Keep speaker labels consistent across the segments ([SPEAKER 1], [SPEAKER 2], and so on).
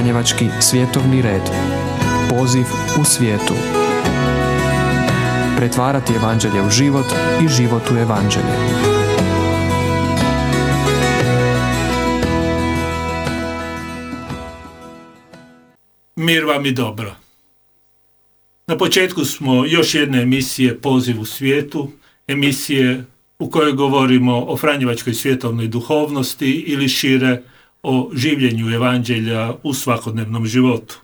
[SPEAKER 1] Franjevački svjetovni red. Poziv u svijetu. Pretvarati evanđelje u život i život u evanđelje.
[SPEAKER 2] Mir vam i dobro. Na početku smo još jedne emisije Poziv u svijetu, emisije u kojoj govorimo o Franjevačkoj svjetovnoj duhovnosti ili šire o življenju evanđelja u svakodnevnom životu.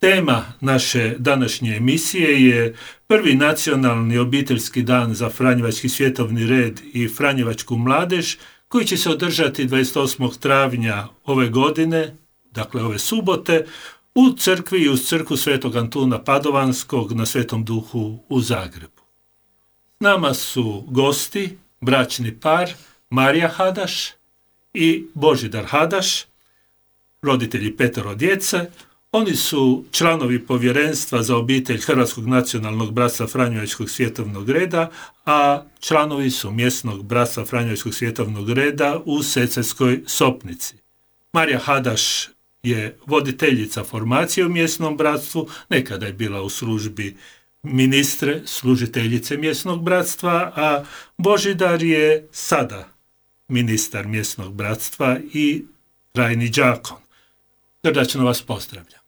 [SPEAKER 2] Tema naše današnje emisije je prvi nacionalni obiteljski dan za Franjevački svjetovni red i Franjevačku mladež koji će se održati 28. travnja ove godine, dakle ove subote, u crkvi i uz crkvu Svetog Antuna Padovanskog na Svetom duhu u Zagrebu. Nama su gosti, bračni par, Marija Hadaš i Božidar Hadaš, roditelji petero djece, oni su članovi povjerenstva za obitelj Hrvatskog nacionalnog bratstva Franjevačkog svjetovnog reda, a članovi su mjesnog bratstva Franjevačkog svjetovnog reda u Seceskoj Sopnici. Marija Hadaš je voditeljica formacije u mjesnom bratstvu, nekada je bila u službi ministre, služiteljice mjesnog bratstva, a Božidar je sada ministar mjesnog bratstva i trajni džakon. Srdačno vas pozdravljam.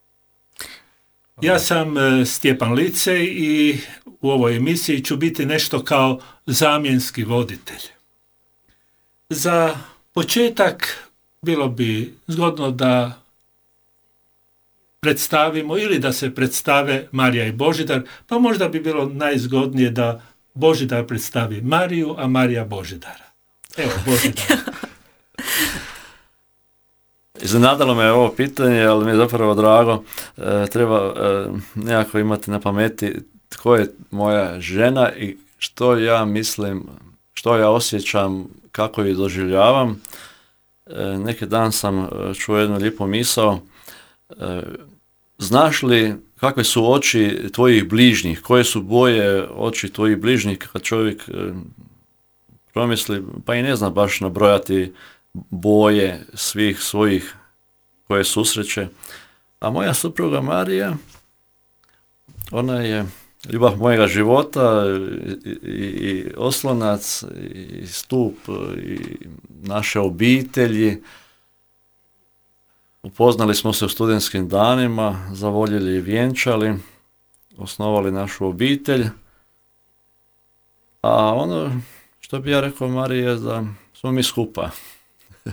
[SPEAKER 2] Ja sam e, Stjepan Lice i u ovoj emisiji ću biti nešto kao zamjenski voditelj. Za početak bilo bi zgodno da predstavimo ili da se predstave Marija i Božidar, pa možda bi bilo najzgodnije da Božidar predstavi Mariju, a Marija Božidara. Evo.
[SPEAKER 3] Iznenadalo me ovo pitanje, ali mi je zapravo drago. E, treba e, nekako imati na pameti tko je moja žena i što ja mislim, što ja osjećam, kako ju doživljavam. E, neki dan sam čuo jednu lijepu misao. Znaš li kakve su oči tvojih bližnjih, koje su boje oči tvojih bližnjih kad čovjek promisli, pa i ne zna baš nabrojati boje svih svojih koje susreće. A moja supruga Marija, ona je ljubav mojega života i, i oslonac i stup i naše obitelji. Upoznali smo se u studentskim danima, zavoljeli i vjenčali, osnovali našu obitelj. A ono što bi ja rekao Marije je da smo mi skupa.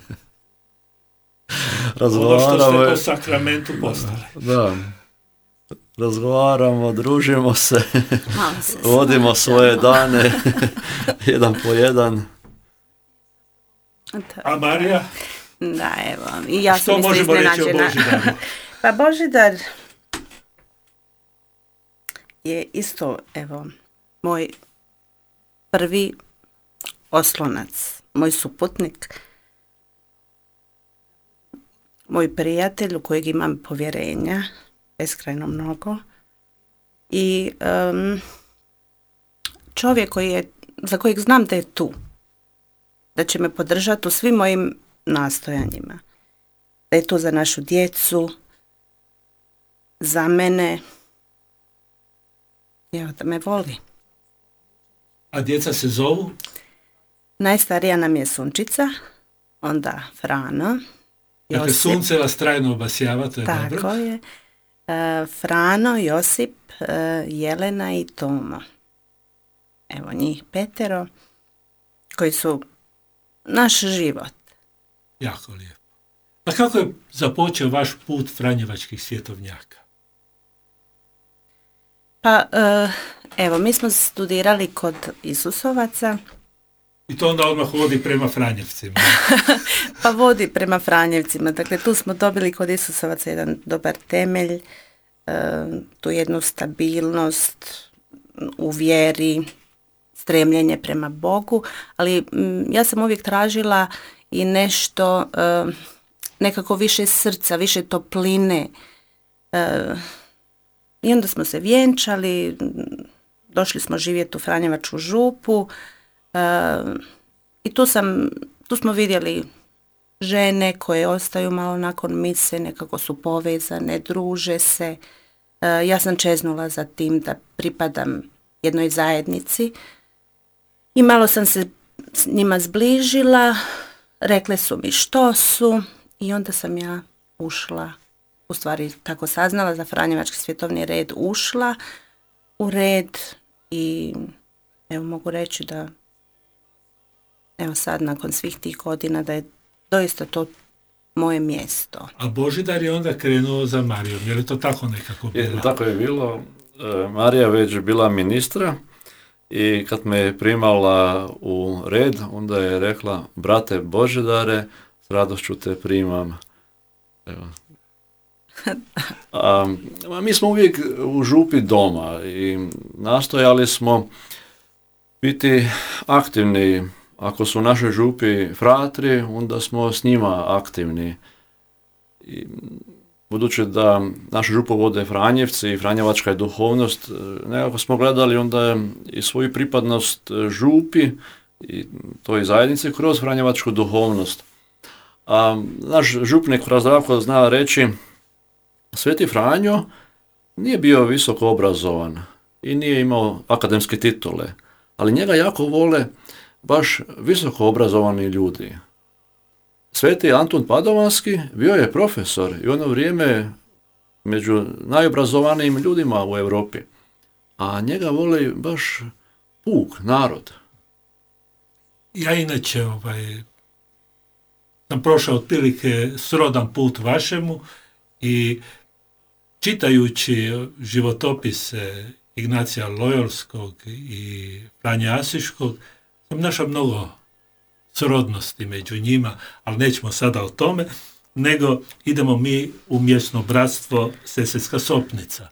[SPEAKER 2] Razgovaramo. Ono što ste po sakramentu postali.
[SPEAKER 3] Da. Razgovaramo, družimo se, vodimo svoje dane, jedan po jedan.
[SPEAKER 2] A Marija?
[SPEAKER 4] Da, evo. I ja
[SPEAKER 2] Što možemo reći o Božidaru?
[SPEAKER 4] pa Božidar je isto, evo, moj prvi oslonac, moj suputnik moj prijatelj u kojeg imam povjerenja, beskrajno mnogo. I čovjek koji je, za kojeg znam da je tu, da će me podržati u svim mojim nastojanjima. Da je tu za našu djecu, za mene, evo da me voli.
[SPEAKER 2] A djeca se zovu?
[SPEAKER 4] Najstarija nam je Sunčica, onda Frana,
[SPEAKER 2] Dakle, sunce vas trajno obasjava, to je
[SPEAKER 4] Tako
[SPEAKER 2] dobro.
[SPEAKER 4] je. E, Frano, Josip, e, Jelena i Tomo. Evo njih petero koji su naš život.
[SPEAKER 2] Jako lijepo. A kako je započeo vaš put Franjevačkih svjetovnjaka?
[SPEAKER 4] Pa, e, evo, mi smo studirali kod Isusovaca
[SPEAKER 2] i to onda odmah vodi prema Franjevcima.
[SPEAKER 4] pa vodi prema Franjevcima. Dakle, tu smo dobili kod Isusovaca jedan dobar temelj, e, tu jednu stabilnost u vjeri, stremljenje prema Bogu, ali ja sam uvijek tražila i nešto, e, nekako više srca, više topline. E, I onda smo se vjenčali, došli smo živjeti u Franjevačku župu, i tu, sam, tu smo vidjeli žene koje ostaju malo nakon mise, nekako su povezane, druže se. E, ja sam čeznula za tim da pripadam jednoj zajednici i malo sam se s njima zbližila, rekle su mi što su i onda sam ja ušla, u stvari tako saznala za Franjevački svjetovni red ušla u red i evo mogu reći da evo sad nakon svih tih godina da je doista to moje mjesto.
[SPEAKER 2] A Božidar je onda krenuo za Marijom, je li to tako nekako bilo?
[SPEAKER 3] tako je bilo. E, Marija već bila ministra i kad me je primala u red, onda je rekla, brate Božidare, s radošću te primam. Evo. A, mi smo uvijek u župi doma i nastojali smo biti aktivni. Ako su u našoj župi fratri, onda smo s njima aktivni. I, budući da našu župu vode Franjevci i Franjevačka je duhovnost, nekako smo gledali onda i svoju pripadnost župi i toj zajednici kroz Franjevačku duhovnost. A naš župnik Razdravko zna reći, Sveti Franjo nije bio visoko obrazovan i nije imao akademske titule, ali njega jako vole baš visoko obrazovani ljudi. Sveti Antun Padovanski bio je profesor i ono vrijeme među najobrazovanijim ljudima u Europi. A njega voli baš puk, narod.
[SPEAKER 2] Ja inače ovaj, sam prošao otprilike srodan put vašemu i čitajući životopise Ignacija Lojolskog i Franje Asiškog sam našao mnogo srodnosti među njima, ali nećemo sada o tome, nego idemo mi u mjesno bratstvo Seselska Sopnica.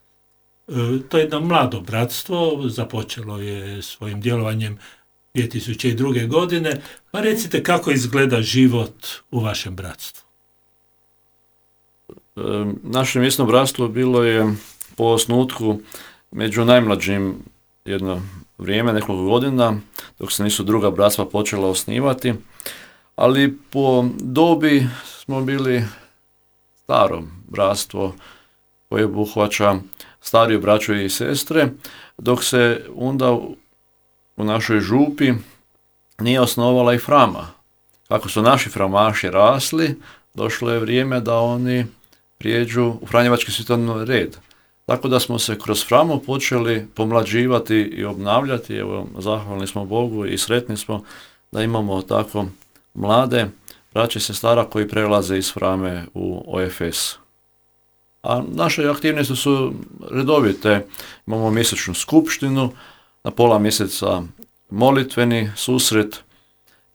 [SPEAKER 2] E, to je jedno mlado bratstvo, započelo je svojim djelovanjem 2002. godine, pa recite kako izgleda život u vašem bratstvu.
[SPEAKER 3] E, naše mjesno bratstvo bilo je po osnutku među najmlađim jedno vrijeme, nekoliko godina, dok se nisu druga bratstva počela osnivati, ali po dobi smo bili staro bratstvo koje obuhvaća stariju braću i sestre, dok se onda u našoj župi nije osnovala i frama. Kako su naši framaši rasli, došlo je vrijeme da oni prijeđu u Franjevački svjetovni red. Tako da smo se kroz Framu počeli pomlađivati i obnavljati. Evo, zahvalni smo Bogu i sretni smo da imamo tako mlade braće se stara koji prelaze iz Frame u OFS. A naše aktivnosti su redovite. Imamo mjesečnu skupštinu, na pola mjeseca molitveni susret.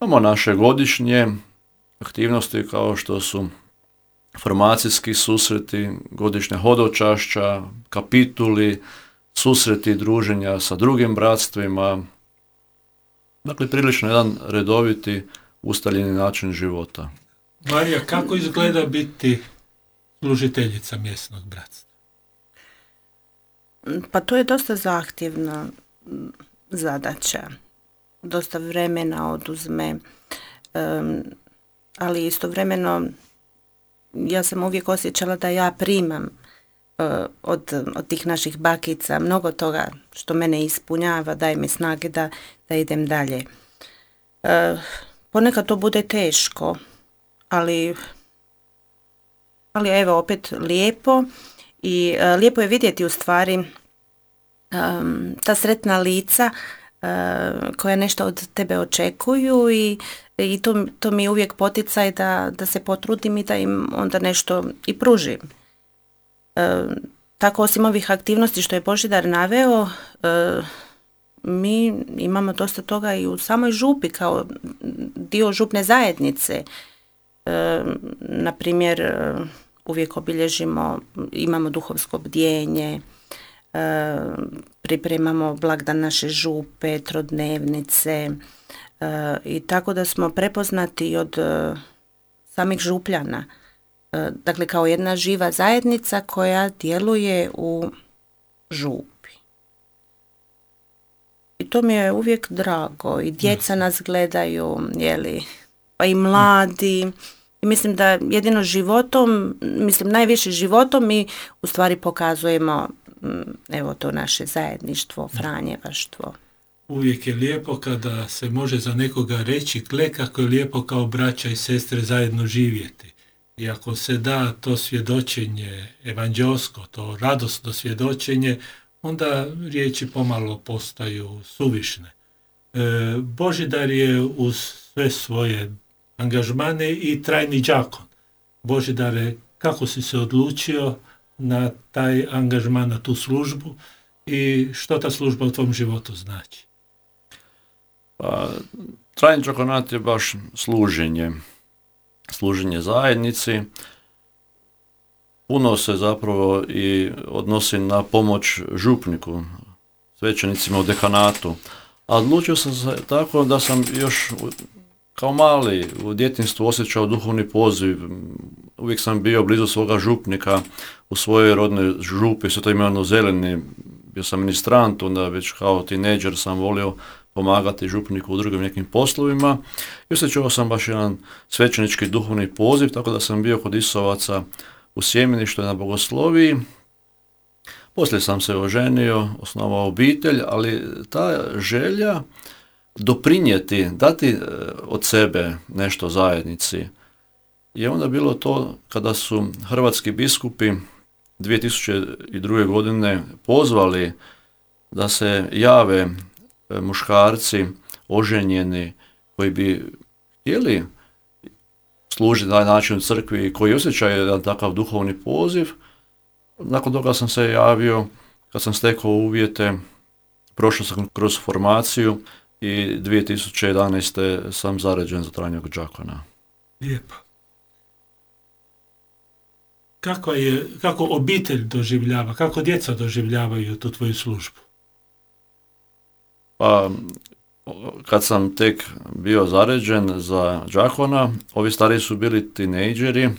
[SPEAKER 3] Imamo naše godišnje aktivnosti kao što su formacijski susreti, godišnja hodočašća, kapituli, susreti druženja sa drugim bratstvima. Dakle, prilično jedan redoviti, ustaljeni način života.
[SPEAKER 2] Marija, kako izgleda biti služiteljica mjesnog bratstva?
[SPEAKER 4] Pa to je dosta zahtjevna zadaća. Dosta vremena oduzme, ali istovremeno ja sam uvijek osjećala da ja primam e, od, od tih naših bakica mnogo toga što mene ispunjava, daje mi snage da, da idem dalje. E, ponekad to bude teško, ali, ali evo opet lijepo i e, lijepo je vidjeti u stvari ta sretna lica koja nešto od tebe očekuju i i to, to mi je uvijek poticaj da, da se potrudim i da im onda nešto i pružim. E, tako osim ovih aktivnosti što je Božidar naveo, e, mi imamo dosta toga i u samoj župi kao dio župne zajednice. E, na primjer, e, uvijek obilježimo, imamo duhovsko bdjenje, pripremamo blagdan naše župe, trodnevnice, i tako da smo prepoznati od e, samih župljana. E, dakle, kao jedna živa zajednica koja djeluje u župi. I to mi je uvijek drago. I djeca nas gledaju, jeli, pa i mladi. I mislim da jedino životom, mislim najviše životom mi u stvari pokazujemo mm, evo to naše zajedništvo, franjevaštvo.
[SPEAKER 2] Uvijek je lijepo kada se može za nekoga reći gle kako je lijepo kao braća i sestre zajedno živjeti. I ako se da to svjedočenje evanđelsko, to radosno svjedočenje, onda riječi pomalo postaju suvišne. E, Božidar je uz sve svoje angažmane i trajni đakon. Božidare, kako si se odlučio na taj angažman, na tu službu i što ta služba u tvom životu znači?
[SPEAKER 3] Pa, trajni džakonat je baš služenje. Služenje zajednici. Puno se zapravo i odnosi na pomoć župniku, svećenicima u dekanatu. A odlučio sam se tako da sam još kao mali u djetinstvu osjećao duhovni poziv. Uvijek sam bio blizu svoga župnika u svojoj rodnoj župi, sve to imeno zeleni. Bio sam ministrant, onda već kao tineđer sam volio pomagati župniku u drugim nekim poslovima. I osjećao sam baš jedan svećenički duhovni poziv, tako da sam bio kod Isovaca u Sjemeni, što je na Bogosloviji. Poslije sam se oženio, osnovao obitelj, ali ta želja doprinijeti, dati e, od sebe nešto zajednici je onda bilo to kada su hrvatski biskupi 2002. godine pozvali da se jave muškarci oženjeni koji bi htjeli služiti na način u crkvi i koji osjećaju jedan takav duhovni poziv. Nakon toga sam se javio, kad sam stekao uvjete, prošao sam kroz formaciju i 2011. sam zaređen za tranjog džakona.
[SPEAKER 2] Lijepo. Kako, je, kako obitelj doživljava, kako djeca doživljavaju tu tvoju službu?
[SPEAKER 3] Pa, kad sam tek bio zaređen za džakona, ovi stari su bili tinejdžeri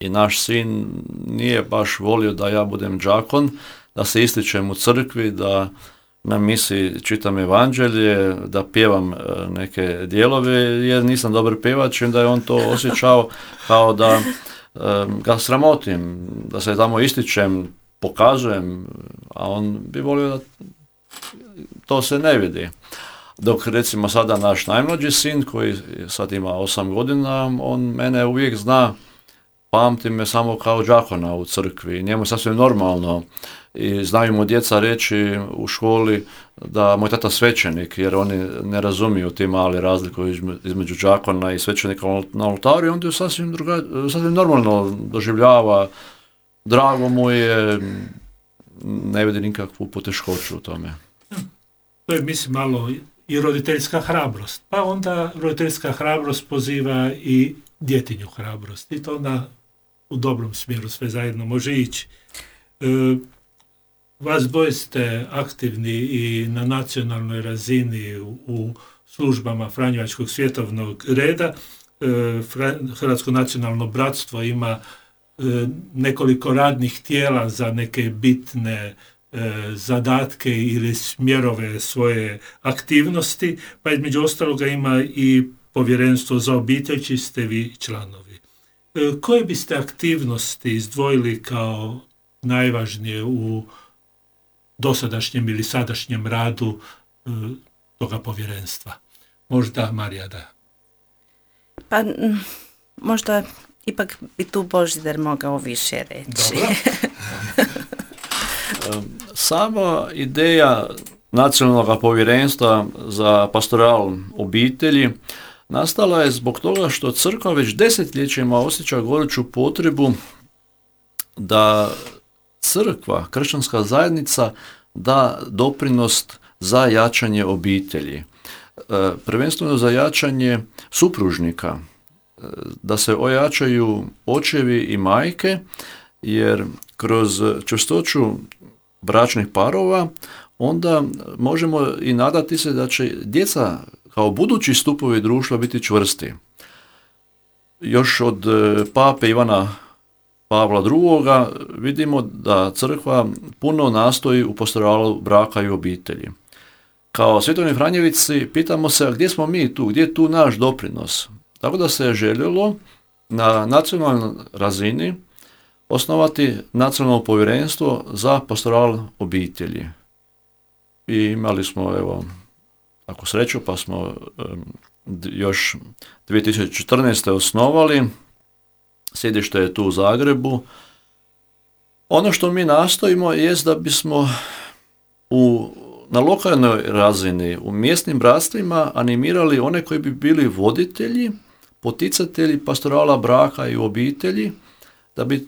[SPEAKER 3] i naš sin nije baš volio da ja budem džakon, da se ističem u crkvi, da na misi čitam evanđelje, da pjevam e, neke dijelove jer nisam dobar pjevač i da je on to osjećao kao da e, ga sramotim, da se tamo ističem, pokazujem, a on bi volio da to se ne vidi. Dok recimo sada naš najmlađi sin koji sad ima 8 godina, on mene uvijek zna, pamti me samo kao džakona u crkvi. Njemu je sasvim normalno i znaju mu djeca reći u školi da moj tata svećenik, jer oni ne razumiju ti mali razliku između džakona i svećenika na oltaru i on je sasvim, druga, sasvim normalno doživljava, drago mu je, ne vidi nikakvu poteškoću u tome.
[SPEAKER 2] To je mislim malo i roditeljska hrabrost. Pa onda roditeljska hrabrost poziva i djetinju hrabrost. I to onda u dobrom smjeru sve zajedno može ići. E, vas dvoje ste aktivni i na nacionalnoj razini u službama Franjevačkog svjetovnog reda. E, Hrvatsko nacionalno bratstvo ima nekoliko radnih tijela za neke bitne e, zadatke ili smjerove svoje aktivnosti, pa između ostaloga ima i povjerenstvo za obitelj, čiji ste vi članovi. Koje biste aktivnosti izdvojili kao najvažnije u dosadašnjem ili sadašnjem radu e, toga povjerenstva. Možda Marija da.
[SPEAKER 4] Pa možda ipak bi tu Božidar mogao više reći.
[SPEAKER 3] Sama ideja nacionalnog povjerenstva za pastoral obitelji nastala je zbog toga što crkva već desetljećima osjeća goruću potrebu da crkva, kršćanska zajednica da doprinost za jačanje obitelji. E, prvenstveno za jačanje supružnika, da se ojačaju očevi i majke, jer kroz čestoću bračnih parova onda možemo i nadati se da će djeca kao budući stupovi društva biti čvrsti. Još od e, pape Ivana Pavla II. vidimo da crkva puno nastoji u pastoralu braka i obitelji. Kao svjetovni Franjevici pitamo se gdje smo mi tu, gdje je tu naš doprinos. Tako da se je željelo na nacionalnoj razini osnovati nacionalno povjerenstvo za pastoral obitelji. I imali smo, evo, ako sreću, pa smo još 2014. osnovali, sjedište je tu u Zagrebu. Ono što mi nastojimo je da bismo u, na lokalnoj razini, u mjesnim bratstvima animirali one koji bi bili voditelji, poticatelji pastorala braka i obitelji, da bi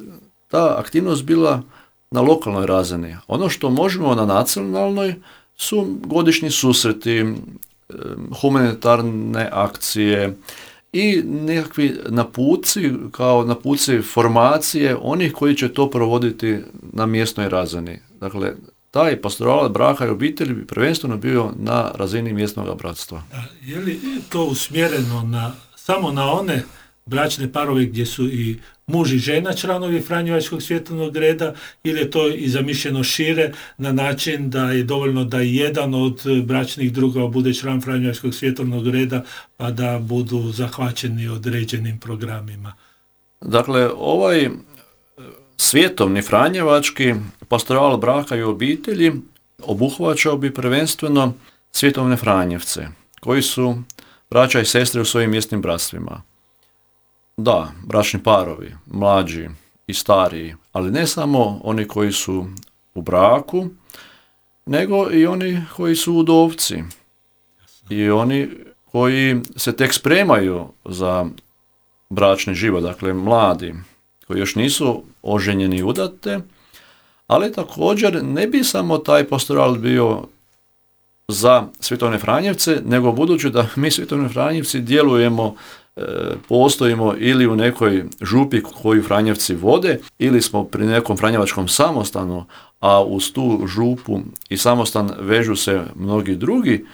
[SPEAKER 3] ta aktivnost bila na lokalnoj razini. Ono što možemo na nacionalnoj su godišnji susreti, humanitarne akcije i nekakvi napuci, kao napuci formacije onih koji će to provoditi na mjesnoj razini. Dakle, taj pastoral braka i obitelji bi prvenstveno bio na razini mjesnog bratstva.
[SPEAKER 2] Je li to usmjereno na, samo na one bračne parove gdje su i muž i žena članovi Franjevačkog svjetovnog reda ili je to i zamišljeno šire na način da je dovoljno da jedan od bračnih drugova bude član Franjevačkog svjetovnog reda pa da budu zahvaćeni određenim programima.
[SPEAKER 3] Dakle, ovaj svjetovni Franjevački pastoral braka i obitelji obuhvaćao bi prvenstveno svjetovne Franjevce koji su braća i sestre u svojim mjesnim bratstvima. Da, bračni parovi, mlađi i stariji, ali ne samo oni koji su u braku, nego i oni koji su udovci i oni koji se tek spremaju za bračni život, dakle mladi, koji još nisu oženjeni udate, ali također ne bi samo taj pastoral bio za Svetovne Franjevce, nego budući da mi Svetovne Franjevci djelujemo E, postojimo ili u nekoj župi koju Franjevci vode ili smo pri nekom Franjevačkom samostanu, a uz tu župu i samostan vežu se mnogi drugi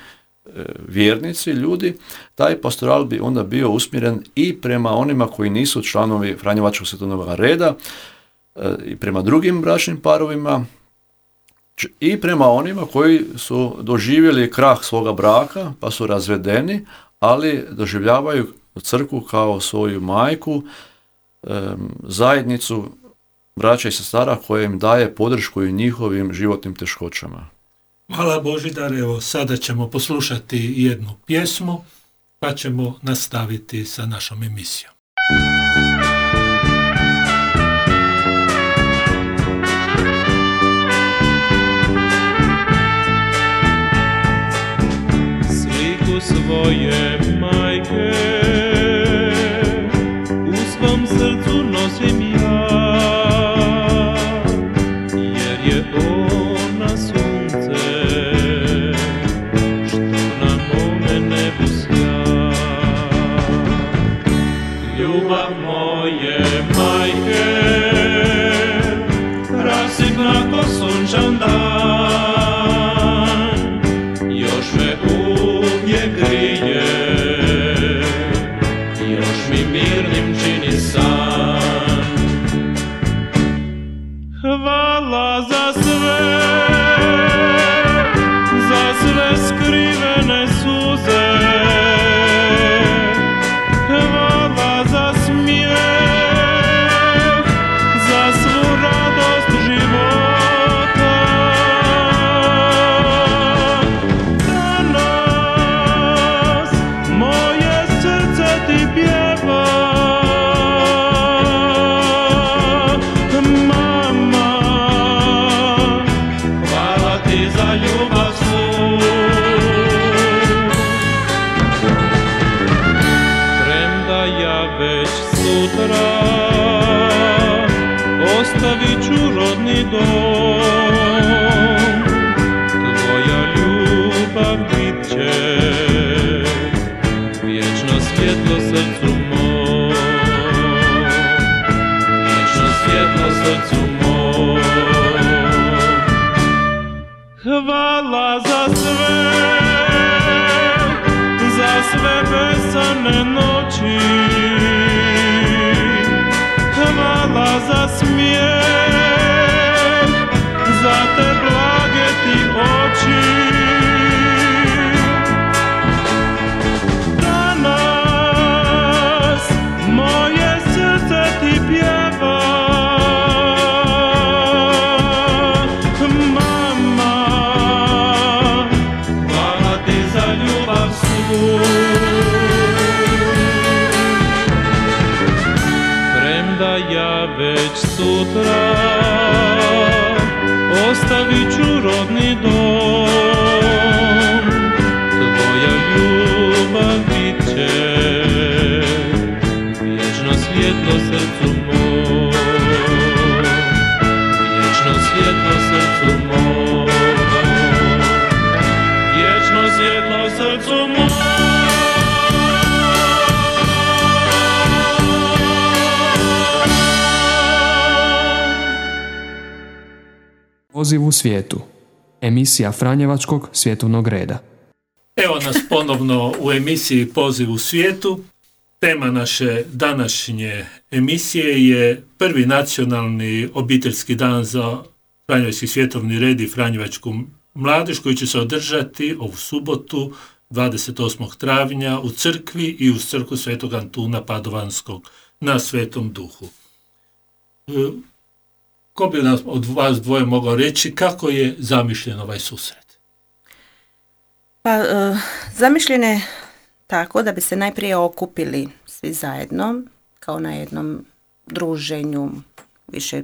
[SPEAKER 3] e, vjernici, ljudi, taj pastoral bi onda bio usmjeren i prema onima koji nisu članovi Franjevačkog svjetovnog reda e, i prema drugim bračnim parovima i prema onima koji su doživjeli krah svoga braka pa su razvedeni, ali doživljavaju crkvu kao svoju majku, zajednicu braća i sestara koja im daje podršku i njihovim životnim teškoćama.
[SPEAKER 2] Hvala Božidar, evo sada ćemo poslušati jednu pjesmu pa ćemo nastaviti sa našom emisijom.
[SPEAKER 5] Sliku esa noche.
[SPEAKER 1] Poziv u svijetu. Emisija Franjevačkog svjetovnog reda.
[SPEAKER 2] Evo nas ponovno u emisiji Poziv u svijetu. Tema naše današnje emisije je prvi nacionalni obiteljski dan za Franjevački svjetovni red i Franjevačku mladež koji će se održati ovu subotu 28. travnja u crkvi i u crkvu Svetog Antuna Padovanskog na Svetom Duhu. Ko bi nas od vas dvoje mogao reći kako je zamišljen ovaj susret?
[SPEAKER 4] Pa, e, zamišljen je tako da bi se najprije okupili svi zajedno, kao na jednom druženju, više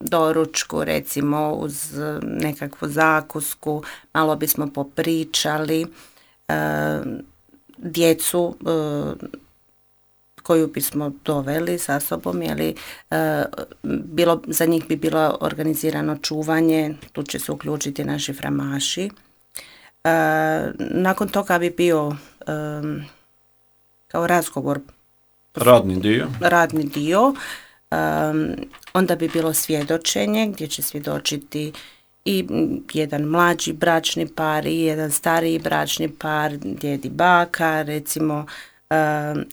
[SPEAKER 4] doručku, recimo uz nekakvu zakusku, malo bismo popričali, e, djecu e, koju bismo doveli sa sobom, jeli, e, bilo, za njih bi bilo organizirano čuvanje, tu će se uključiti naši framaši. E, nakon toga bi bio e, kao razgovor.
[SPEAKER 3] Radni dio,
[SPEAKER 4] radni dio. Onda bi bilo svjedočenje gdje će svjedočiti i jedan mlađi bračni par i jedan stariji bračni par, djedi baka, recimo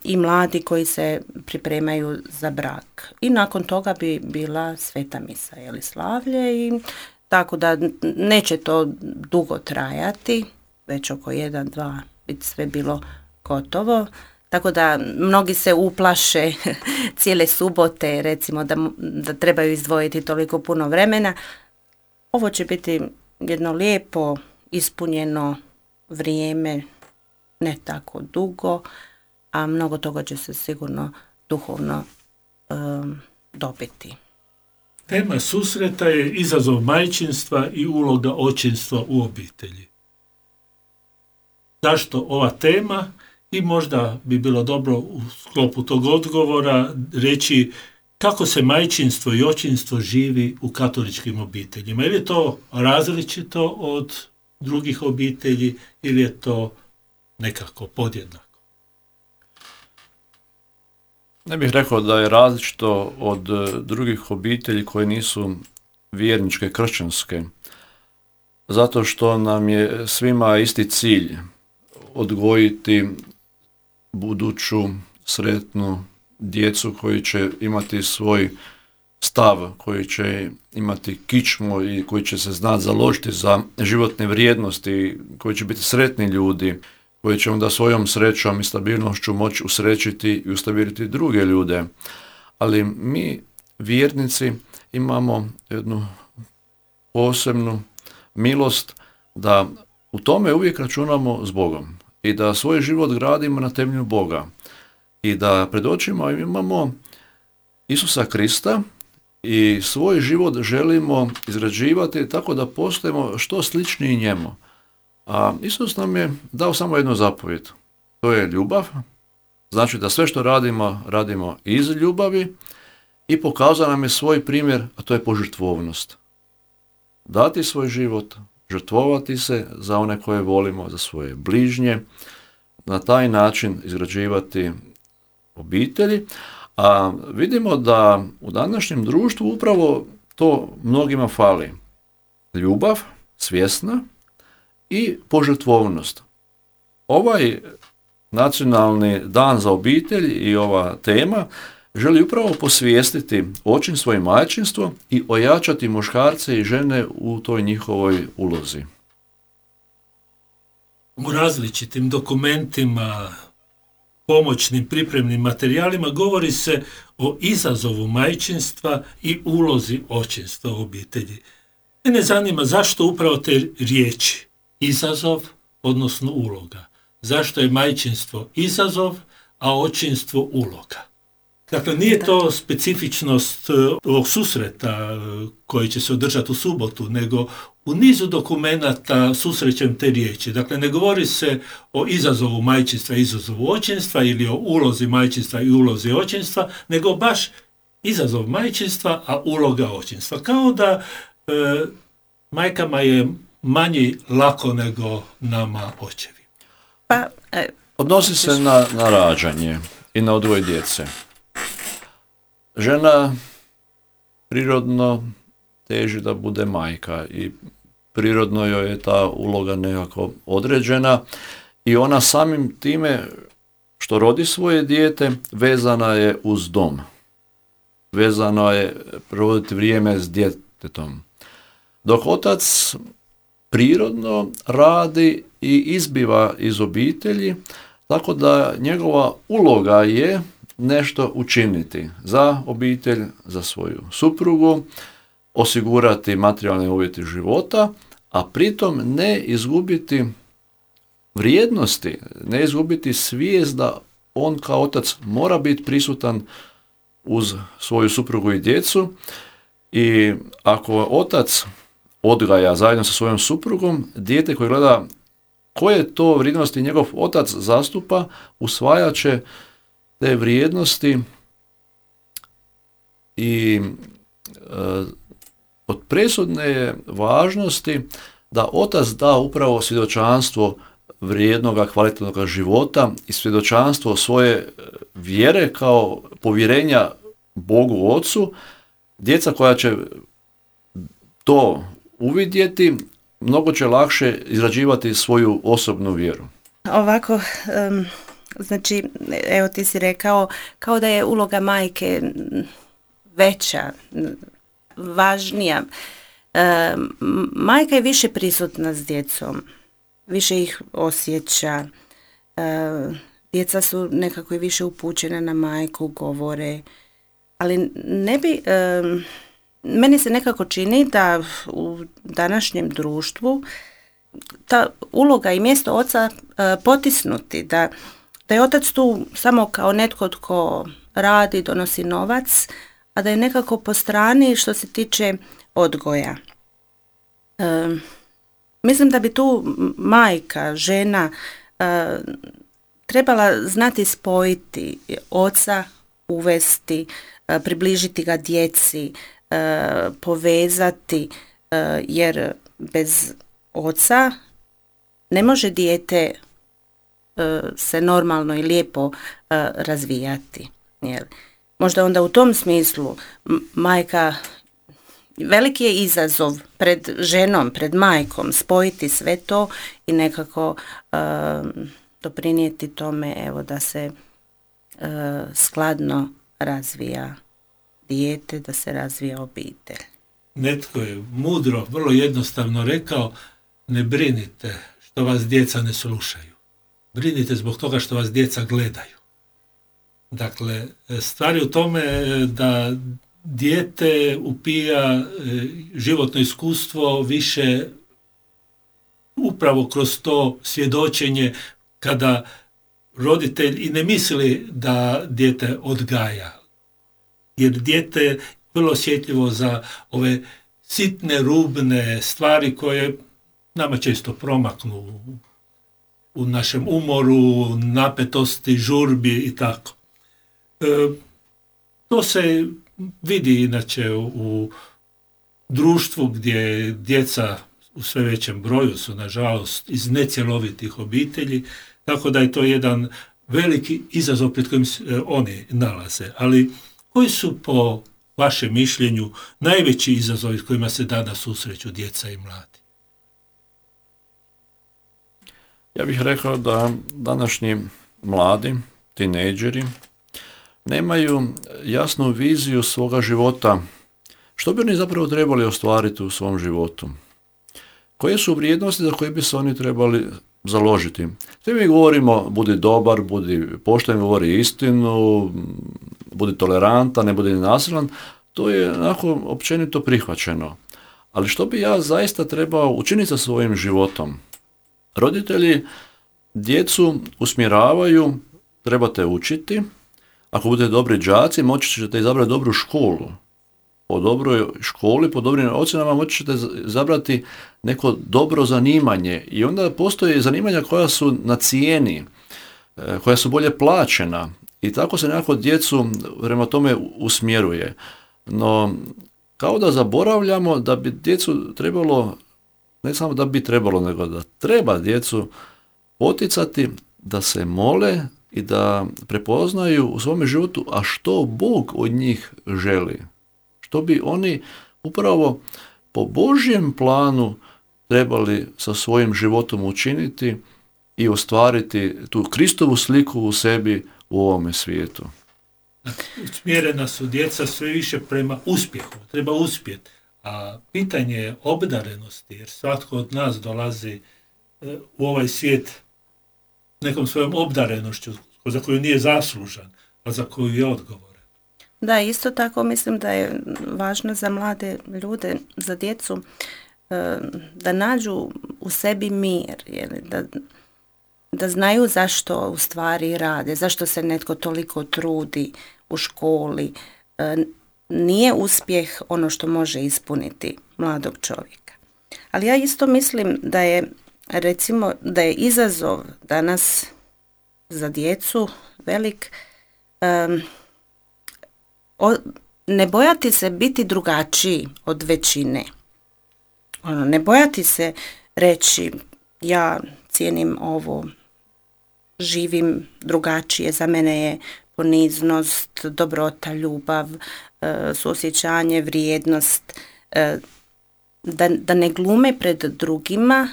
[SPEAKER 4] i mladi koji se pripremaju za brak. I nakon toga bi bila sveta misa, jeli slavlje i tako da neće to dugo trajati, već oko jedan, dva bi sve bilo gotovo. Tako da mnogi se uplaše cijele subote, recimo da, da trebaju izdvojiti toliko puno vremena. Ovo će biti jedno lijepo ispunjeno vrijeme, ne tako dugo, a mnogo toga će se sigurno duhovno um, dobiti.
[SPEAKER 2] Tema susreta je izazov majčinstva i uloga očinstva u obitelji. Zašto ova tema? I možda bi bilo dobro u sklopu tog odgovora reći kako se majčinstvo i očinstvo živi u katoličkim obiteljima. Ili je to različito od drugih obitelji ili je to nekako podjednako?
[SPEAKER 3] Ne bih rekao da je različito od e, drugih obitelji koje nisu vjerničke, kršćanske, zato što nam je svima isti cilj odgojiti buduću sretnu djecu koji će imati svoj stav, koji će imati kičmu i koji će se znati založiti za životne vrijednosti, koji će biti sretni ljudi, koji će onda svojom srećom i stabilnošću moći usrećiti i ustabiliti druge ljude. Ali mi, vjernici, imamo jednu posebnu milost da u tome uvijek računamo s Bogom i da svoj život gradimo na temelju Boga i da pred očima imamo Isusa Krista i svoj život želimo izrađivati tako da postajemo što sličniji njemu. A Isus nam je dao samo jednu zapovjed. To je ljubav. Znači da sve što radimo, radimo iz ljubavi i pokazao nam je svoj primjer, a to je požrtvovnost. Dati svoj život, žrtvovati se za one koje volimo, za svoje bližnje, na taj način izgrađivati obitelji, a vidimo da u današnjem društvu upravo to mnogima fali. Ljubav, svjesna, i požrtvovnost. Ovaj nacionalni dan za obitelj i ova tema želi upravo posvijestiti očinstvo i majčinstvo i ojačati muškarce i žene u toj njihovoj ulozi.
[SPEAKER 2] U različitim dokumentima, pomoćnim pripremnim materijalima govori se o izazovu majčinstva i ulozi očinstva u obitelji. Mene zanima zašto upravo te riječi izazov, odnosno uloga. Zašto je majčinstvo izazov, a očinstvo uloga? Dakle, nije to specifičnost e, ovog susreta e, koji će se održati u subotu, nego u nizu dokumenata susrećem te riječi. Dakle, ne govori se o izazovu majčinstva i izazovu očinstva ili o ulozi majčinstva i ulozi očinstva, nego baš izazov majčinstva, a uloga očinstva. Kao da e, majkama je manji lako nego nama očevi.
[SPEAKER 4] Pa, e,
[SPEAKER 3] Odnosi se na, na rađanje i na odvoj djece. Žena prirodno teži da bude majka i prirodno joj je ta uloga nekako određena i ona samim time što rodi svoje dijete vezana je uz dom. Vezano je provoditi vrijeme s djetetom. Dok otac prirodno radi i izbiva iz obitelji, tako da njegova uloga je nešto učiniti za obitelj, za svoju suprugu, osigurati materijalne uvjeti života, a pritom ne izgubiti vrijednosti, ne izgubiti svijest da on kao otac mora biti prisutan uz svoju suprugu i djecu. I ako otac odgaja zajedno sa svojom suprugom, dijete koje gleda koje to vrijednosti njegov otac zastupa, usvajat će te vrijednosti i e, od presudne je važnosti da otac da upravo svjedočanstvo vrijednoga, kvalitetnog života i svjedočanstvo svoje e, vjere kao povjerenja Bogu Ocu, djeca koja će to uvidjeti, mnogo će lakše izrađivati svoju osobnu vjeru.
[SPEAKER 4] Ovako, znači, evo ti si rekao, kao da je uloga majke veća, važnija. majka je više prisutna s djecom, više ih osjeća, djeca su nekako i više upućena na majku, govore, ali ne bi meni se nekako čini da u današnjem društvu ta uloga i mjesto oca e, potisnuti, da, da je otac tu samo kao netko tko radi, donosi novac, a da je nekako po strani što se tiče odgoja. E, mislim da bi tu majka, žena e, trebala znati spojiti oca, uvesti, približiti ga djeci, E, povezati e, jer bez oca ne može dijete e, se normalno i lijepo razvijati. Možda onda u tom smislu majka veliki je izazov pred ženom, pred majkom spojiti sve to i nekako doprinijeti tome evo da se skladno razvija dijete, da se razvija obitelj.
[SPEAKER 2] Netko je mudro, vrlo jednostavno rekao, ne brinite što vas djeca ne slušaju. Brinite zbog toga što vas djeca gledaju. Dakle, stvari u tome da dijete upija e, životno iskustvo više upravo kroz to svjedočenje kada roditelj i ne misli da dijete odgaja, jer dijete je vrlo osjetljivo za ove sitne, rubne stvari koje nama često promaknu u našem umoru, napetosti, žurbi i tako. E, to se vidi inače u društvu gdje djeca u sve većem broju su nažalost iz necjelovitih obitelji, tako da je to jedan veliki izazov pred kojim se oni nalaze. Ali koji su po vašem mišljenju najveći izazovi s kojima se danas susreću djeca i mladi?
[SPEAKER 3] Ja bih rekao da današnji mladi, tinejdžeri, nemaju jasnu viziju svoga života. Što bi oni zapravo trebali ostvariti u svom životu? Koje su vrijednosti za koje bi se oni trebali založiti? Sve mi govorimo, budi dobar, budi pošten, govori istinu, budi tolerantan, ne budi nasilan, to je onako općenito prihvaćeno. Ali što bi ja zaista trebao učiniti sa svojim životom? Roditelji djecu usmjeravaju, trebate učiti, ako budete dobri đaci, moći ćete izabrati dobru školu. Po dobroj školi, po dobrim ocjenama moći ćete izabrati neko dobro zanimanje i onda postoje zanimanja koja su na cijeni, e, koja su bolje plaćena i tako se nekako djecu prema tome usmjeruje. No, kao da zaboravljamo da bi djecu trebalo, ne samo da bi trebalo, nego da treba djecu poticati da se mole i da prepoznaju u svome životu, a što Bog od njih želi. Što bi oni upravo po Božjem planu trebali sa svojim životom učiniti i ostvariti tu Kristovu sliku u sebi u ovome svijetu.
[SPEAKER 2] Usmjerena su djeca sve više prema uspjehu, treba uspjeti. A pitanje je obdarenosti, jer svatko od nas dolazi e, u ovaj svijet nekom svojom obdarenošću za koju nije zaslužan, a za koju je odgovoran.
[SPEAKER 4] Da, isto tako mislim da je važno za mlade ljude, za djecu, e, da nađu u sebi mir, da, da znaju zašto u stvari rade, zašto se netko toliko trudi u školi. E, nije uspjeh ono što može ispuniti mladog čovjeka. Ali ja isto mislim da je recimo da je izazov danas za djecu velik ne bojati se biti drugačiji od većine. Ono, ne bojati se reći ja cijenim ovo, živim drugačije, za mene je poniznost, dobrota, ljubav, e, suosjećanje, vrijednost, e, da, da ne glume pred drugima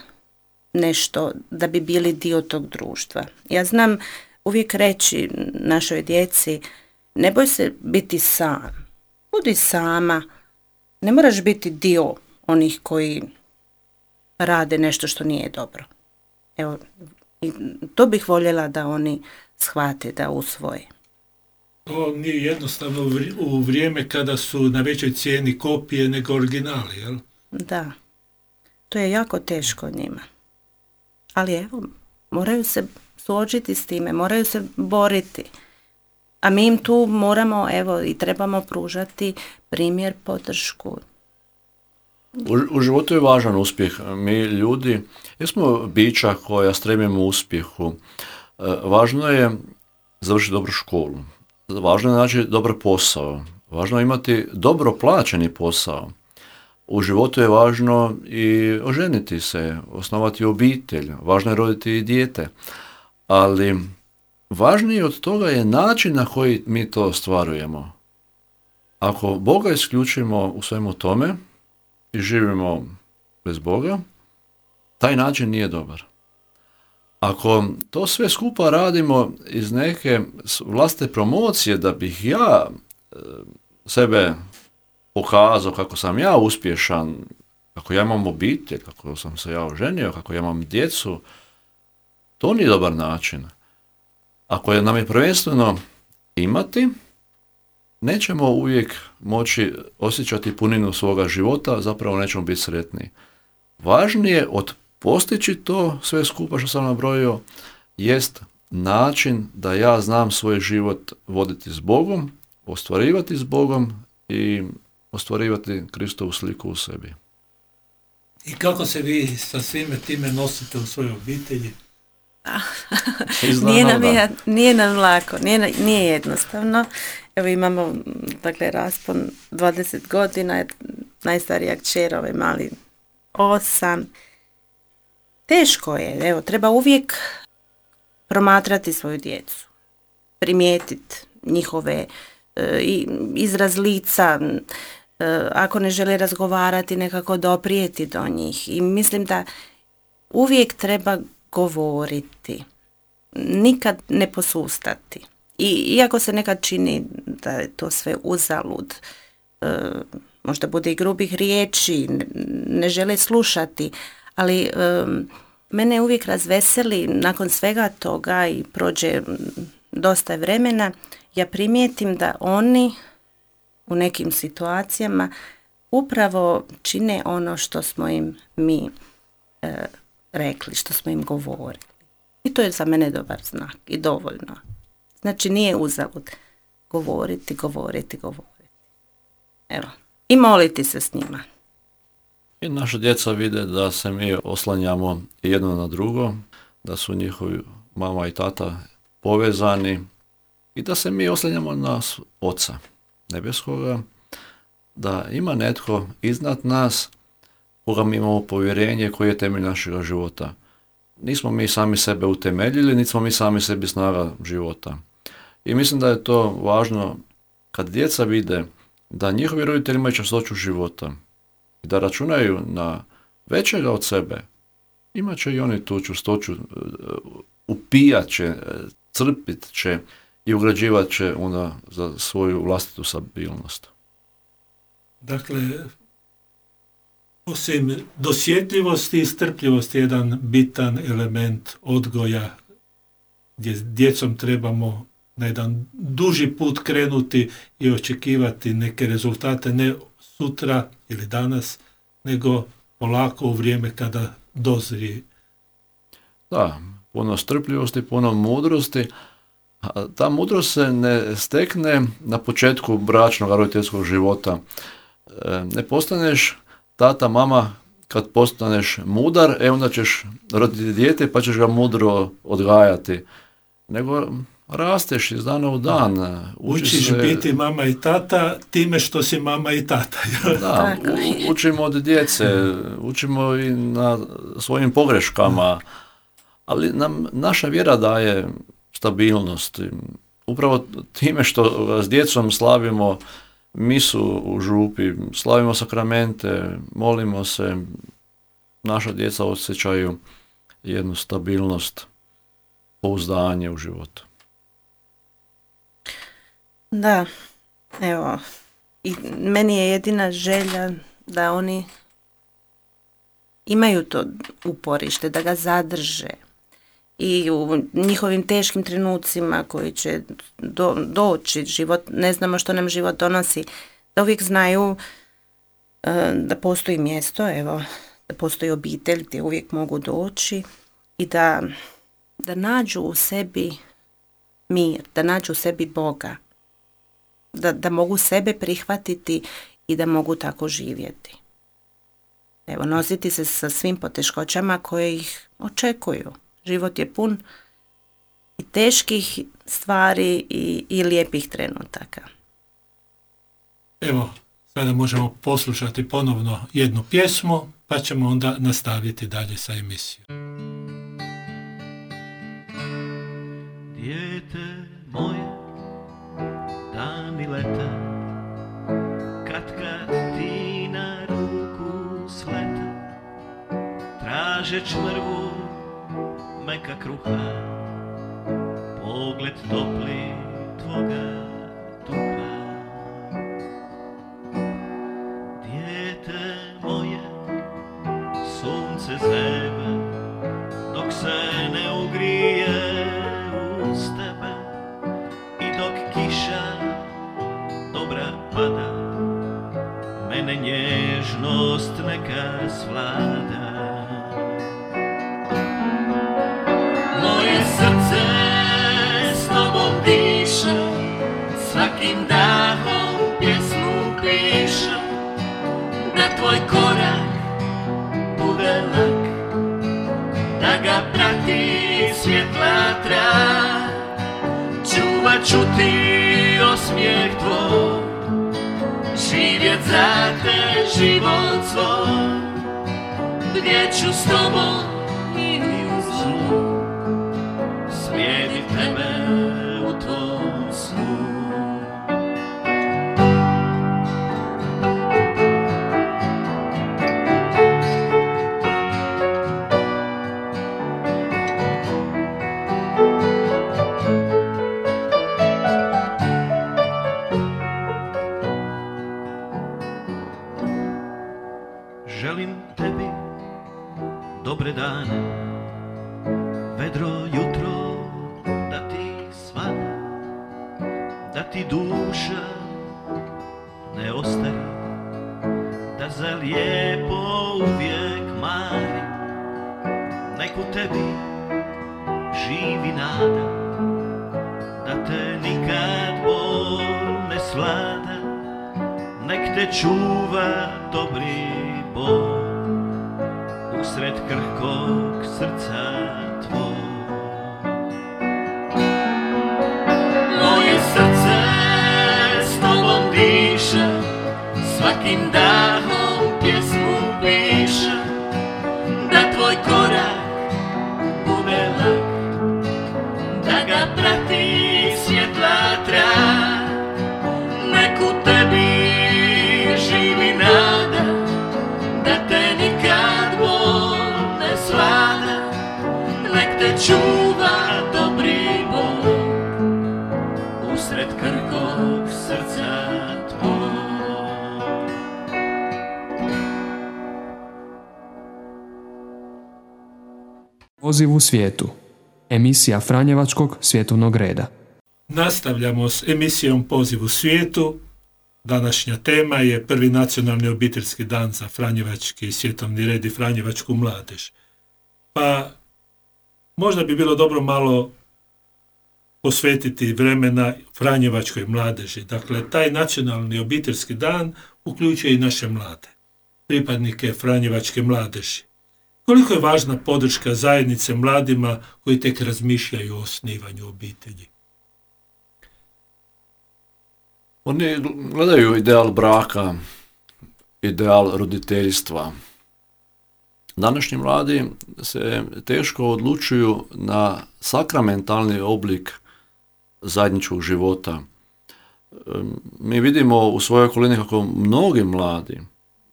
[SPEAKER 4] nešto da bi bili dio tog društva. Ja znam uvijek reći našoj djeci ne boj se biti sam, budi sama, ne moraš biti dio onih koji rade nešto što nije dobro. Evo, to bih voljela da oni shvate, da usvoje.
[SPEAKER 2] To nije jednostavno u vrijeme kada su na većoj cijeni kopije nego originali, jel?
[SPEAKER 4] Da. To je jako teško njima. Ali evo, moraju se suočiti s time, moraju se boriti. A mi im tu moramo, evo, i trebamo pružati primjer, podršku.
[SPEAKER 3] U, u životu je važan uspjeh. Mi ljudi, jesmo bića koja stremimo uspjehu. E, važno je završiti dobru školu. Važno je naći dobar posao. Važno je imati dobro plaćeni posao. U životu je važno i oženiti se, osnovati obitelj, važno je roditi i dijete. Ali važnije od toga je način na koji mi to ostvarujemo. Ako Boga isključimo u svemu tome i živimo bez Boga, taj način nije dobar. Ako to sve skupa radimo iz neke vlastne promocije da bih ja e, sebe pokazao kako sam ja uspješan, kako ja imam obitelj, kako sam se ja oženio, kako ja imam djecu, to nije dobar način. Ako je nam je prvenstveno imati, nećemo uvijek moći osjećati puninu svoga života, zapravo nećemo biti sretni. Važnije od postići to sve skupa što sam nabrojio jest način da ja znam svoj život voditi s Bogom, ostvarivati s Bogom i ostvarivati Kristovu sliku u sebi.
[SPEAKER 2] I kako se vi sa svime time nosite u svojoj obitelji?
[SPEAKER 4] nije, nam, nije nam lako, nije, nije jednostavno. Evo imamo dakle, raspon 20 godina, najstarija kćer, ovaj mali osam. Teško je, evo, treba uvijek promatrati svoju djecu, primijetiti njihove e, izraz lica, e, ako ne žele razgovarati, nekako doprijeti do njih. I mislim da uvijek treba govoriti, nikad ne posustati. I iako se nekad čini da je to sve uzalud, e, možda bude i grubih riječi, ne žele slušati, ali e, mene uvijek razveseli nakon svega toga i prođe dosta vremena, ja primijetim da oni u nekim situacijama upravo čine ono što smo im mi e, rekli, što smo im govorili. I to je za mene dobar znak i dovoljno. Znači nije uzavud govoriti, govoriti, govoriti. Evo. I moliti se s njima.
[SPEAKER 3] I naša djeca vide da se mi oslanjamo jedno na drugo, da su njihovi mama i tata povezani i da se mi oslanjamo na oca nebeskoga, da ima netko iznad nas koga mi imamo povjerenje koji je temelj našega života. Nismo mi sami sebe utemeljili, nismo mi sami sebi snaga života. I mislim da je to važno kad djeca vide da njihovi roditelji imaju častoću života i da računaju na većega od sebe, imat će i oni tu čustoću, e, upijat će, e, crpit će i ugrađivat će onda za svoju vlastitu stabilnost.
[SPEAKER 2] Dakle, osim dosjetljivosti i strpljivosti je jedan bitan element odgoja gdje djecom trebamo na jedan duži put krenuti i očekivati neke rezultate ne sutra ili danas, nego polako u vrijeme kada dozri.
[SPEAKER 3] Da, puno strpljivosti, puno mudrosti. Ta mudrost se ne stekne na početku bračnog roditeljskog života. E, ne postaneš tata, mama, kad postaneš mudar, e onda ćeš roditi dijete pa ćeš ga mudro odgajati. Nego rasteš iz dana u dan.
[SPEAKER 2] Učiš
[SPEAKER 3] se-
[SPEAKER 2] biti mama i tata time što si mama i tata.
[SPEAKER 3] Da, u- učimo od djece, učimo i na svojim pogreškama, ali nam naša vjera daje stabilnost. Upravo time što s djecom slavimo misu u župi, slavimo sakramente, molimo se, naša djeca osjećaju jednu stabilnost, pouzdanje u životu.
[SPEAKER 4] Da, evo, i meni je jedina želja da oni imaju to uporište, da ga zadrže. I u njihovim teškim trenucima koji će do, doći, život, ne znamo što nam život donosi, da uvijek znaju e, da postoji mjesto, evo, da postoji obitelj gdje uvijek mogu doći i da, da nađu u sebi mir, da nađu u sebi Boga da, da mogu sebe prihvatiti i da mogu tako živjeti. Evo, nositi se sa svim poteškoćama koje ih očekuju. Život je pun i teških stvari i, i lijepih trenutaka.
[SPEAKER 2] Evo, sada možemo poslušati ponovno jednu pjesmu, pa ćemo onda nastaviti dalje sa emisijom.
[SPEAKER 6] Dijete moje, dani leta, kad kad ti na ruku sleta, traže čmrvu, meka kruha, pogled topli tvoga duha. Dijete moje, sunce zebe, nježnost neka svlada. Moje srce s tobom diše, svakim dahom pjesmu piše, da tvoj korak bude lak, da ga prati svjetla trak. Čuvat ću ti osmijeh tvoj, živjet za te život svoj, gdje ću s
[SPEAKER 1] Poziv u svijetu. Emisija Franjevačkog svjetovnog reda.
[SPEAKER 2] Nastavljamo s emisijom Poziv u svijetu. Današnja tema je prvi nacionalni obiteljski dan za Franjevački svjetovni red i Franjevačku mladež. Pa možda bi bilo dobro malo posvetiti vremena Franjevačkoj mladeži. Dakle, taj nacionalni obiteljski dan uključuje i naše mlade, pripadnike Franjevačke mladeži. Koliko je važna podrška zajednice mladima koji tek razmišljaju o osnivanju obitelji?
[SPEAKER 3] Oni gledaju ideal braka, ideal roditeljstva. Današnji mladi se teško odlučuju na sakramentalni oblik zajedničkog života. Mi vidimo u svojoj okolini kako mnogi mladi,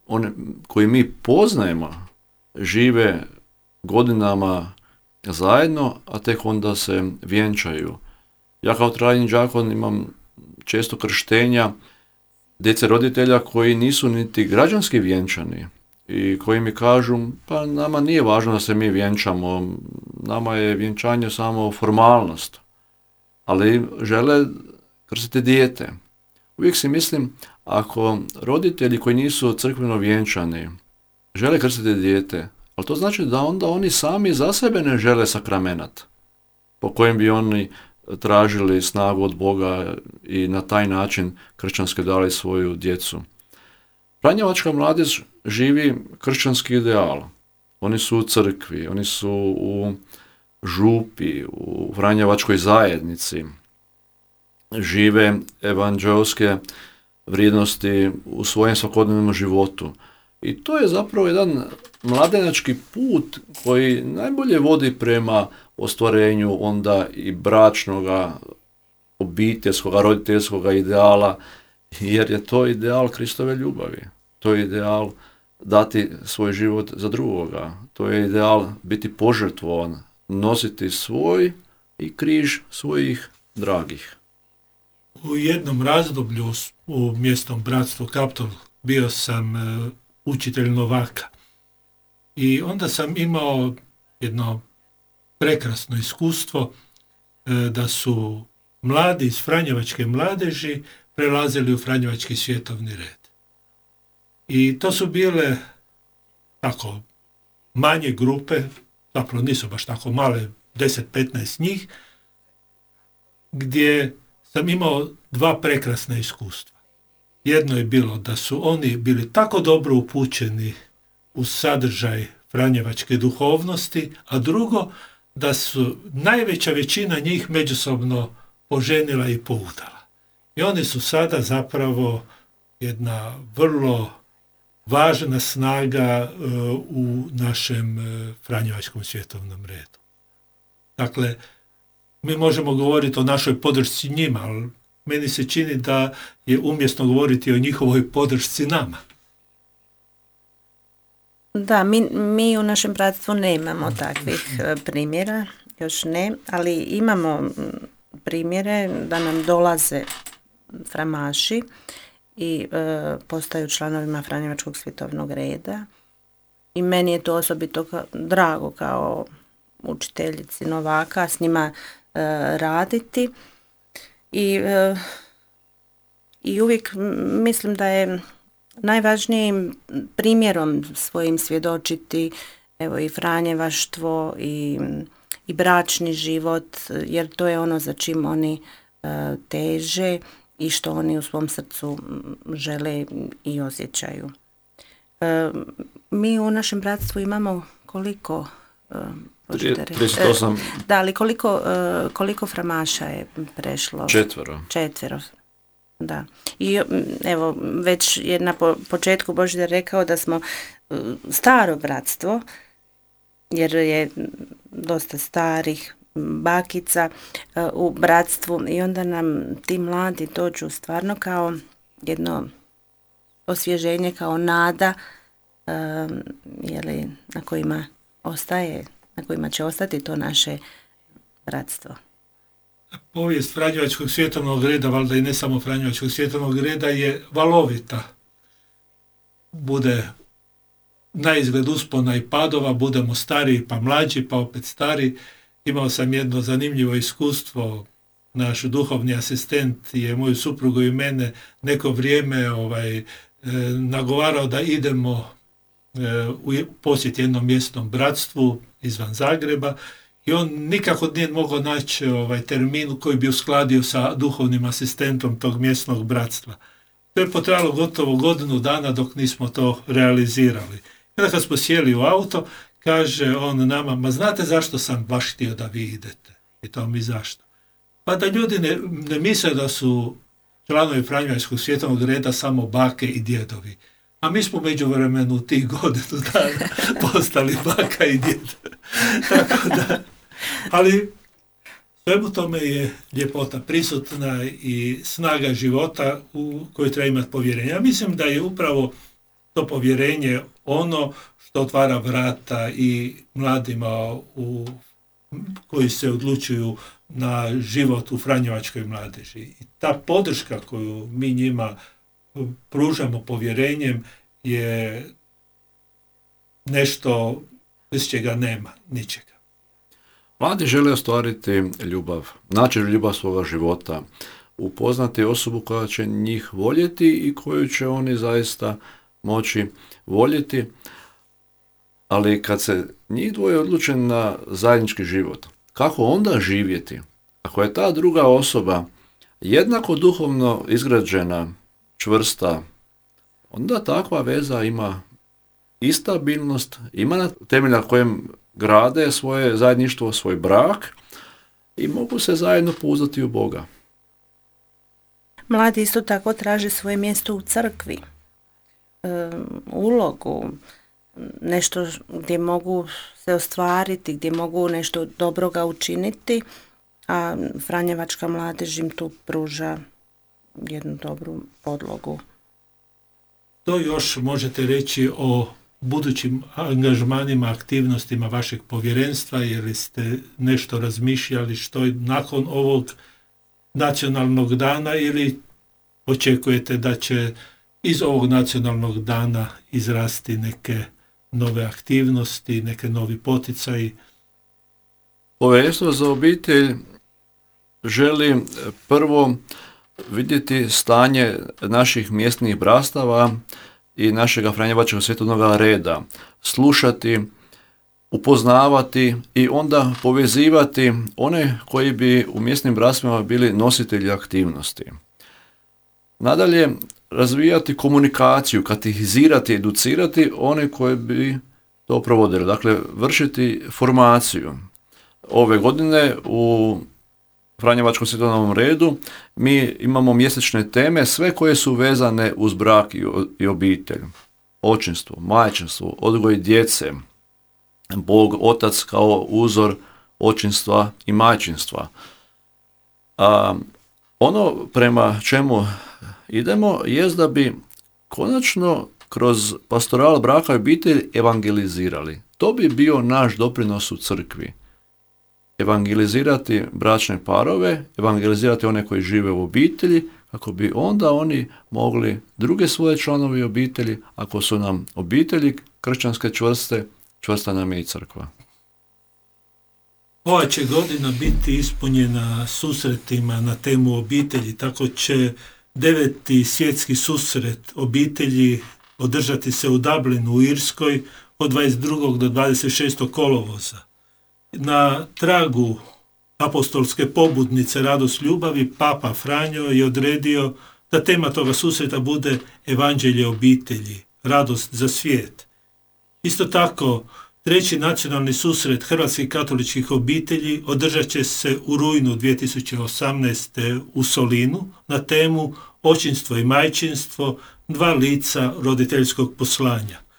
[SPEAKER 3] oni koji mi poznajemo, žive godinama zajedno, a tek onda se vjenčaju. Ja kao trajni đakon imam često krštenja djece roditelja koji nisu niti građanski vjenčani i koji mi kažu pa nama nije važno da se mi vjenčamo, nama je vjenčanje samo formalnost, ali žele krstiti dijete. Uvijek si mislim, ako roditelji koji nisu crkveno vjenčani žele krstiti dijete, ali to znači da onda oni sami za sebe ne žele sakramenat po kojem bi oni tražili snagu od Boga i na taj način kršćanski dali svoju djecu. Franjevačka mladež živi kršćanski ideal. Oni su u crkvi, oni su u župi, u Franjevačkoj zajednici. Žive evanđelske vrijednosti u svojem svakodnevnom životu. I to je zapravo jedan mladenački put koji najbolje vodi prema ostvarenju onda i bračnoga, obiteljskoga, roditeljskoga ideala, jer je to ideal Kristove ljubavi. To je ideal dati svoj život za drugoga. To je ideal biti požrtvovan, nositi svoj i križ svojih dragih.
[SPEAKER 2] U jednom razdoblju u mjestom bratstvu Kaptol bio sam e, učitelj Novaka. I onda sam imao jedno prekrasno iskustvo e, da su mladi iz Franjevačke mladeži prelazili u Franjevački svjetovni red. I to su bile tako manje grupe, zapravo nisu baš tako male, 10-15 njih, gdje sam imao dva prekrasna iskustva. Jedno je bilo da su oni bili tako dobro upućeni u sadržaj Franjevačke duhovnosti, a drugo da su najveća većina njih međusobno poženila i poudala. I oni su sada zapravo jedna vrlo važna snaga e, u našem e, Franjevačkom svjetovnom redu. Dakle, mi možemo govoriti o našoj podršci njima, ali meni se čini da je umjesno govoriti o njihovoj podršci nama.
[SPEAKER 4] Da, mi, mi u našem bratstvu nemamo takvih e, primjera, još ne, ali imamo primjere da nam dolaze framaši i e, postaju članovima Franjevačkog svjetovnog reda. I meni je to osobito drago kao učiteljici Novaka s njima e, raditi. I, e, I uvijek mislim da je najvažnijim primjerom svojim svjedočiti evo i Franjevaštvo i, i bračni život, jer to je ono za čim oni teže i što oni u svom srcu žele i osjećaju. E, mi u našem bratstvu imamo koliko e,
[SPEAKER 3] 38.
[SPEAKER 4] E, da, ali koliko, e, koliko framaša je prešlo?
[SPEAKER 3] Četvero.
[SPEAKER 4] Četvero. Da. I evo, već je na početku Božidar rekao da smo e, staro bratstvo, jer je dosta starih bakica e, u bratstvu i onda nam ti mladi dođu stvarno kao jedno osvježenje, kao nada e, jeli, na kojima ostaje, na kojima će ostati to naše bratstvo?
[SPEAKER 2] povijest Franjevačkog svjetovnog reda, valjda i ne samo Franjevačkog svjetovnog reda, je valovita. Bude na izgled uspona i padova, budemo stariji pa mlađi, pa opet stari. Imao sam jedno zanimljivo iskustvo, naš duhovni asistent je moju suprugu i mene neko vrijeme ovaj, e, nagovarao da idemo u posjet jednom mjesnom bratstvu izvan Zagreba i on nikako nije mogao naći ovaj termin koji bi uskladio sa duhovnim asistentom tog mjesnog bratstva. To je potrajalo gotovo godinu dana dok nismo to realizirali. Onda kad smo sjeli u auto, kaže on nama, ma znate zašto sam baš htio da vi idete? I to mi zašto? Pa da ljudi ne, ne misle da su članovi Franjevačkog svjetovnog reda samo bake i djedovi. A mi smo među vremenu tih godinu dana postali baka i djed. Tako da, ali svemu tome je ljepota prisutna i snaga života u kojoj treba imati povjerenje. Ja mislim da je upravo to povjerenje ono što otvara vrata i mladima u, koji se odlučuju na život u Franjevačkoj mladeži. I ta podrška koju mi njima pružamo povjerenjem je nešto bez čega nema, ničega.
[SPEAKER 3] Mladi žele ostvariti ljubav, naći ljubav svoga života, upoznati osobu koja će njih voljeti i koju će oni zaista moći voljeti, ali kad se njih dvoje odluče na zajednički život, kako onda živjeti? Ako je ta druga osoba jednako duhovno izgrađena, čvrsta, onda takva veza ima i stabilnost, ima na temelja kojem grade svoje zajedništvo, svoj brak i mogu se zajedno pouzdati u Boga.
[SPEAKER 4] Mladi isto tako traže svoje mjesto u crkvi, ulogu, nešto gdje mogu se ostvariti, gdje mogu nešto dobroga učiniti, a Franjevačka mladež im tu pruža jednu dobru podlogu.
[SPEAKER 2] To još možete reći o budućim angažmanima, aktivnostima vašeg povjerenstva, jer ste nešto razmišljali što je nakon ovog nacionalnog dana ili očekujete da će iz ovog nacionalnog dana izrasti neke nove aktivnosti, neke novi poticaji?
[SPEAKER 3] Povjerenstvo za obitelj želi prvo vidjeti stanje naših mjesnih brastava i našega Franjevačkog svjetovnog reda, slušati, upoznavati i onda povezivati one koji bi u mjesnim brastvima bili nositelji aktivnosti. Nadalje, razvijati komunikaciju, katehizirati, educirati one koji bi to provodili. Dakle, vršiti formaciju. Ove godine u Franjevačkom svjetovnom redu mi imamo mjesečne teme, sve koje su vezane uz brak i obitelj. Očinstvo, majčinstvo, odgoj djece, Bog, Otac kao uzor očinstva i majčinstva. A, ono prema čemu idemo je da bi konačno kroz pastoral braka i obitelj evangelizirali. To bi bio naš doprinos u crkvi evangelizirati bračne parove, evangelizirati one koji žive u obitelji, kako bi onda oni mogli druge svoje članovi obitelji, ako su nam obitelji kršćanske čvrste, čvrsta nam je i crkva.
[SPEAKER 2] Ova će godina biti ispunjena susretima na temu obitelji, tako će deveti svjetski susret obitelji održati se u Dublinu u Irskoj od 22. do 26. kolovoza na tragu apostolske pobudnice Radost ljubavi, Papa Franjo je odredio da tema toga susreta bude Evanđelje obitelji, radost za svijet. Isto tako, treći nacionalni susret hrvatskih katoličkih obitelji održat će se u rujnu 2018. u Solinu na temu Očinstvo i majčinstvo, dva lica roditeljskog poslanja.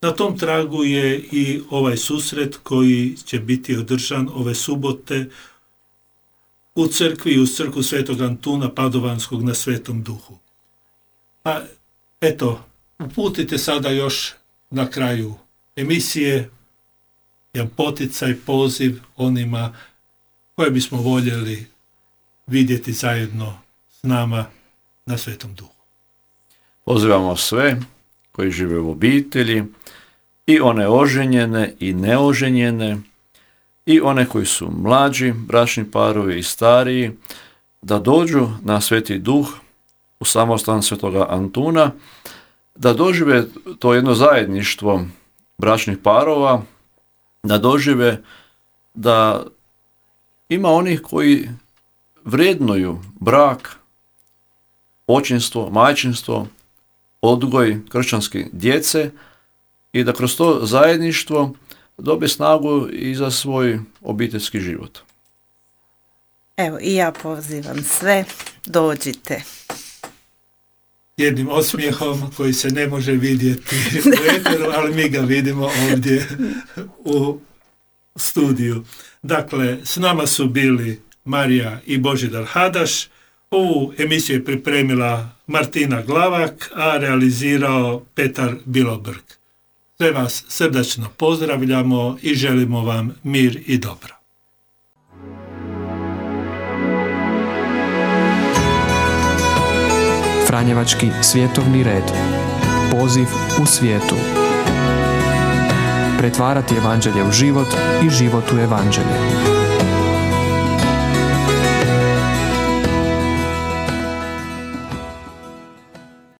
[SPEAKER 2] Na tom tragu je i ovaj susret koji će biti održan ove subote u crkvi, u crkvu Svetog Antuna Padovanskog na Svetom Duhu. Pa eto, uputite sada još na kraju emisije jedan poticaj, poziv onima koje bismo voljeli vidjeti zajedno s nama na Svetom Duhu.
[SPEAKER 3] Pozivamo sve koji žive u obitelji i one oženjene i neoženjene i one koji su mlađi, bračni parovi i stariji, da dođu na Sveti Duh u samostan Svetoga Antuna, da dožive to jedno zajedništvo bračnih parova, da dožive da ima onih koji vrednuju brak, očinstvo, majčinstvo, odgoj kršćanske djece i da kroz to zajedništvo dobe snagu i za svoj obiteljski život.
[SPEAKER 4] Evo i ja pozivam sve, dođite.
[SPEAKER 2] Jednim osmijehom koji se ne može vidjeti u eteru, ali mi ga vidimo ovdje u studiju. Dakle, s nama su bili Marija i Božidar Hadaš, Ovu emisiju je pripremila Martina Glavak, a realizirao Petar Bilobrg. Sve vas srdačno pozdravljamo i želimo vam mir i dobro.
[SPEAKER 1] Franjevački svjetovni red. Poziv u svijetu. Pretvarati evanđelje u život i život u evanđelje.